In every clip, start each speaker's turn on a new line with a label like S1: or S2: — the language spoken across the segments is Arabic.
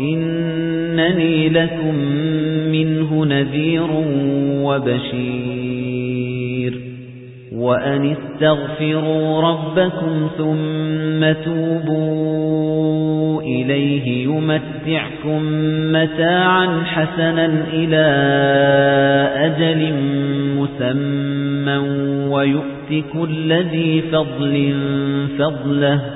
S1: إنني لكم منه نذير وبشير. وأن استغفروا ربكم ثم توبوا إليه يمتعكم متاعا حسنا إلى أجل مسمى ويؤت كل ذي فضل فضله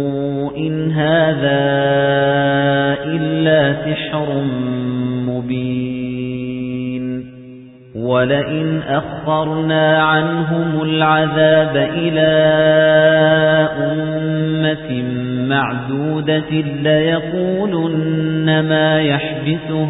S1: إن هذا إلا سحر مبين ولئن أخرنا عنهم العذاب إلى أمة معدودة ليقولن ما يحبسه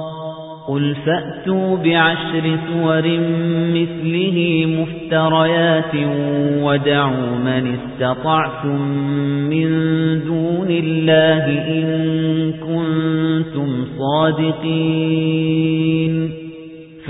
S1: قل فأتوا بعشر سور مثله مفتريات ودعوا من استطعتم من دون الله إن كنتم صادقين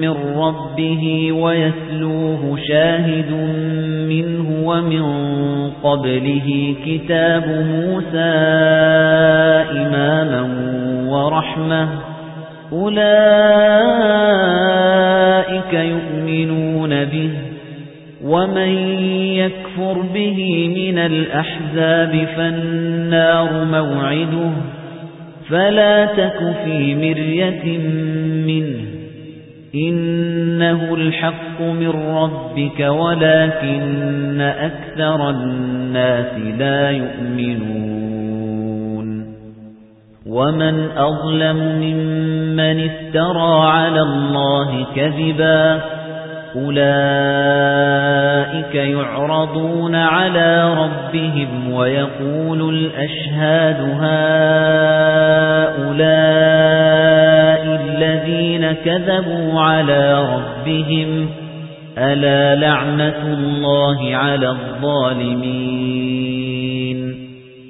S1: مِّن رَّبِّهِ وَيَتْلُوهُ شَاهِدٌ مِّنْهُ وَمِن قَبْلِهِ كِتَابُ مُوسَىٰ إِمَامًا وَرَحْمَةً. أُولَئِكَ يُؤْمِنُونَ بِهِ وَمَن يَكْفُرْ بِهِ مِنَ الْأَحْزَابِ فَالنَّارُ مَوْعِدُهُ. فَلَا تَكُ فِي مِرْيَةٍ مِّنْهُ. إِنَّهُ الْحَقُّ مِنْ رَبِّكَ وَلَكِنَّ أَكْثَرَ النَّاسِ لَا يُؤْمِنُونَ. وَمَنْ أَظْلَمُ مِمَّنِ افْتَرَى عَلَى اللَّهِ كَذِبًا أُولَئِكَ يُعْرَضُونَ عَلَى رَبِّهِمْ وَيَقُولُ الْأَشْهَادُ هَؤُلَاءِ الَّذِينَ كَذَبُوا عَلَى رَبِّهِمْ أَلَا لَعْنَةُ اللَّهِ عَلَى الظَّالِمِينَ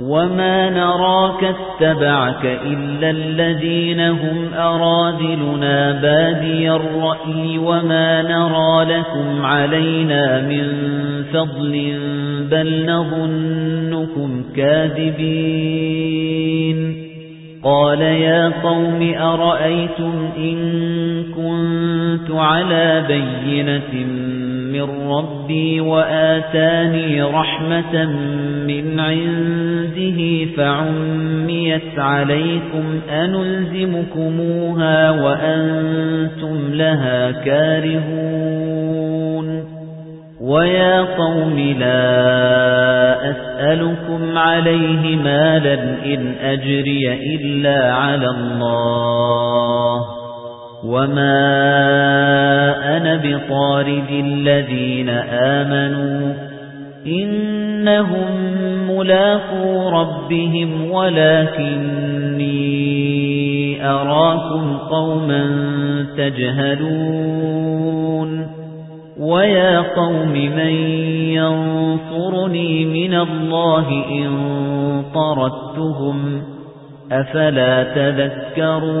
S1: وَمَا نَرَاكَ اتَّبَعَكَ إِلَّا الَّذِينَ هُمْ أَرَاذِلُنَا بَادِيَ الرَّأْيِ وَمَا نَرَى لَكُمْ عَلَيْنَا مِنْ فَضْلٍ بَلْ نَظُنُّكُمْ كَاذِبِينَ قَالَ يَا قَوْمِ أَرَأَيْتُمْ إِن كُنتُ عَلَى بَيِّنَةٍ مِّن رَّبِّي وَآتَانِي رَحْمَةً مِّنْ عِندِهِ فَعُمِّيَتْ عَلَيْكُمْ أَنُلْزِمُكُمُوهَا وَأَنتُمْ لَهَا كَارِهُونَ وَيَا قَوْمِ لَا أَسْأَلُكُمْ عَلَيْهِ مَالًا إِنْ أَجْرِيَ إِلَّا عَلَى اللَّهِ وَمَا أَنَا بِطَارِدِ الَّذِينَ آمَنُوا إِنَّهُمْ مُلَاقُو رَبِّهِمْ وَلَكِنِّي أَرَاكُمْ قَوْمًا تَجْهَلُونَ وَيَا قَوْمِ مَن يَنصُرُنِي مِنَ اللَّهِ إِن طَرَدتُّهُمْ أَفَلَا تَذَكَّرُونَ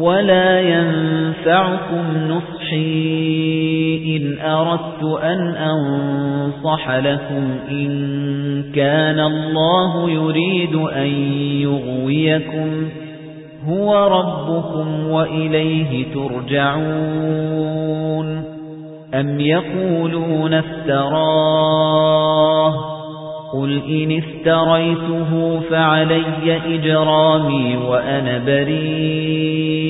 S1: ولا ينفعكم نصحي إن أردت أن أنصح لكم إن كان الله يريد أن يغويكم هو ربكم وإليه ترجعون أم يقولون افتراه قُلْ إِنِ افْتَرَيْتُهُ فَعَلَيَّ إِجْرَامِي وَأَنَا بَرِيءٌ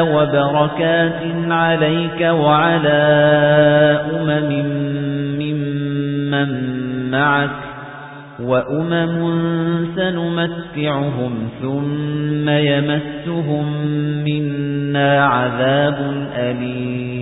S1: وبركات عليك وعلى أمم ممن معك وأمم سنمتعهم ثم يمسهم منا عذاب أليم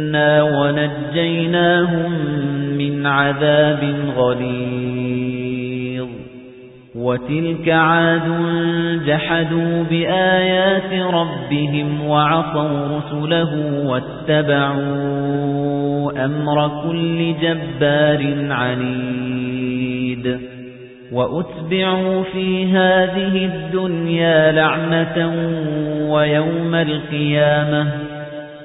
S1: منا ونجيناهم من عذاب غليظ وتلك عاد جحدوا بآيات ربهم وعصوا رسله واتبعوا أمر كل جبار عنيد وأتبعوا في هذه الدنيا لعنة ويوم القيامة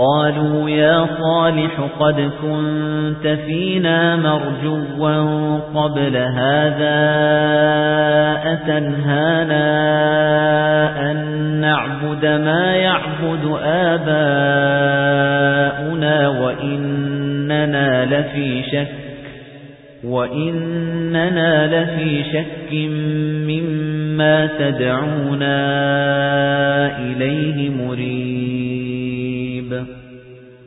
S1: قالوا يا صالح قد كنت فينا مرجوا قبل هذا أتنهانا أن نعبد ما يعبد آباؤنا وإننا لفي شك وإننا لفي شك مما تدعونا إليه مريب.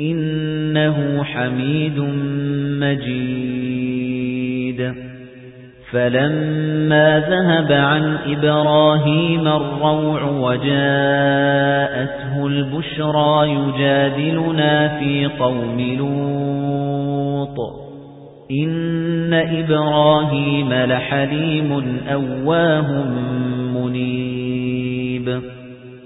S1: إنه حميد مجيد. فَلَمَّا ذَهَبَ عَنْ إِبْرَاهِيمَ الرَّوْعُ وَجَاءَتْهُ الْبُشْرَى يُجَادِلُنَا فِي قَوْمِ لُوطٍ. إِنَّ إِبْرَاهِيمَ لَحَلِيمٌ أَوَّاهٌ مُنِيبٌ.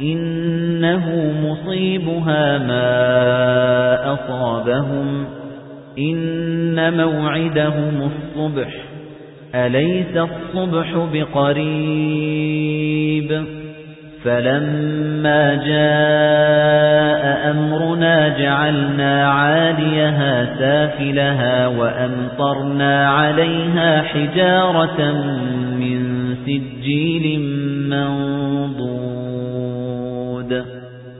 S1: إِنَّهُ مُصِيبُهَا مَا أَصَابَهُمْ. إِنَّ مَوْعِدَهُمُ الصُّبْحُ. أَلَيْسَ الصُّبْحُ بِقَرِيبٍ؟ فَلَمَّا جَاءَ أَمْرُنَا جَعَلْنَا عَالِيَهَا سَافِلَهَا وَأَمْطَرْنَا عَلَيْهَا حِجَارَةً مِّن سِجِّيلٍ مَّنضُودٍ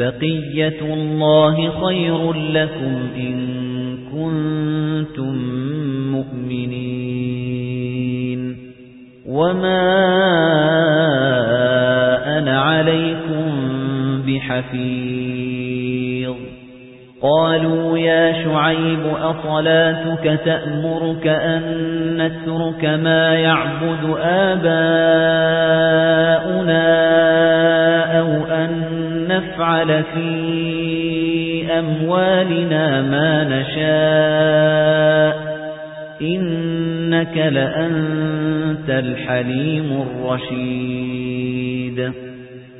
S1: بَقِيَّةُ اللَّهِ خَيْرٌ لَّكُمْ إِن كُنتُم مُّؤْمِنِينَ. وَمَا أَنَا عَلَيْكُمْ بِحَفِيظٍ. قَالُوا يَا شُعَيْبُ أَصَلَاتُكَ تَأْمُرُكَ أَن نَّتْرُكَ مَا يَعْبُدُ آبَاؤُنَا أَوْ أَن نَّفْعَلَ فِي أَمْوَالِنَا مَا نَشَاءُ إِنَّكَ لَأَنتَ الْحَلِيمُ الرَّشِيدُ.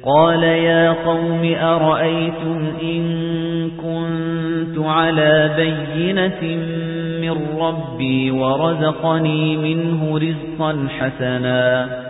S1: قَالَ يَا قَوْمِ أَرَأَيْتُمْ إِن كُنتُ عَلَى بَيِّنَةٍ مِّن رَّبِّي وَرَزَقَنِي مِنْهُ رِزْقًا حَسَنًا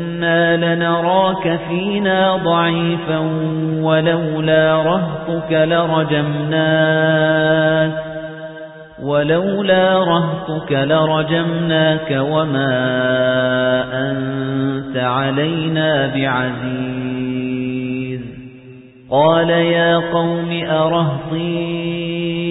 S1: وَإِنَّا لَنَرَاكَ فِينَا ضَعِيفًا وَلَوْلَا رَهْطُكَ لَرَجَمْنَاكَ وَلَوْلَا رَهْطُكَ لَرَجَمْنَاكَ وَمَا أَنتَ عَلَيْنَا بِعَزِيزٍ قَالَ يَا قَوْمِ أَرَهْطِي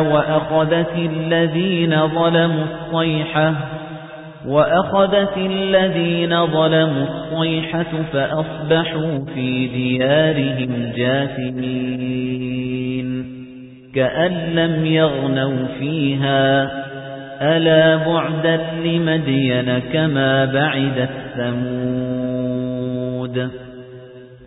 S1: وَأَخَذَتِ الَّذِينَ ظَلَمُوا الصَّيْحَةُ وَأَخَذَتِ الَّذِينَ ظَلَمُوا الصَّيْحَةُ فَأَصْبَحُوا فِي دِيَارِهِمْ جَاثِمِينَ كَأَن لَّمْ يَغْنَوْا فِيهَا أَلَا بُعْدًا لِّمَدْيَنَ كَمَا بَعِدَتْ ثَمُودُ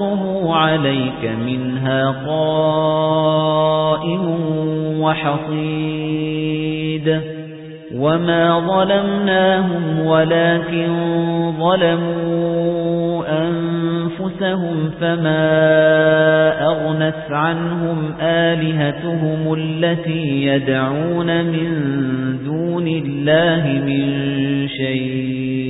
S1: نَقُصُّهُ عَلَيْكَ مِنْهَا قَائِمٌ وَحَصِيدٌ وَمَا ظَلَمْنَاهُمْ وَلَكِنْ ظَلَمُوا أَنفُسَهُمْ فَمَا أَغْنَتْ عَنْهُمْ آلِهَتُهُمُ الَّتِي يَدْعُونَ مِن دُونِ اللَّهِ مِن شَيْءٍ.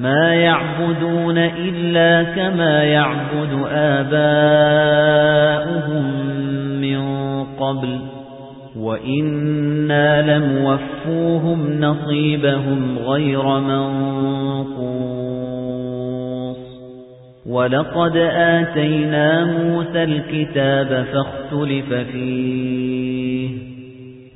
S1: مَا يَعْبُدُونَ إِلَّا كَمَا يَعْبُدُ آبَاؤُهُم مِّن قَبْلُ وَإِنَّا لَمُوَفُّوهُمْ نَصِيبَهُمْ غَيْرَ مَنقُوصٍ وَلَقَدْ آتَيْنَا مُوسَى الْكِتَابَ فَاخْتُلِفَ فِيهِ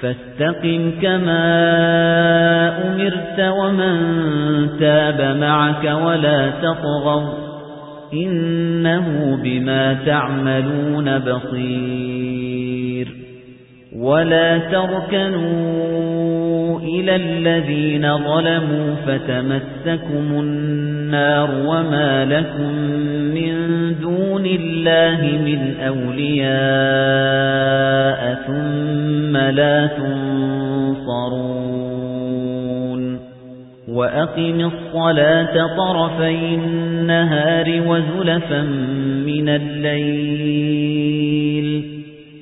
S1: فَاسْتَقِمْ كَمَا أُمِرْتَ وَمَن تَابَ مَعَكَ وَلَا تَطْغَوْا إِنَّهُ بِمَا تَعْمَلُونَ بَصِيرٌ وَلَا تَرْكَنُوا إِلَى الَّذِينَ ظَلَمُوا فَتَمَسَّكُمُ النَّارُ وَمَا لَكُم مِّن دُونِ اللَّهِ مِنْ أَوْلِيَاءَ ثُمَّ لَا تُنصَرُونَ وَأَقِمِ الصَّلَاةَ طَرَفَيِ النَّهَارِ وَزُلَفًا مِنَ اللَّيْلِ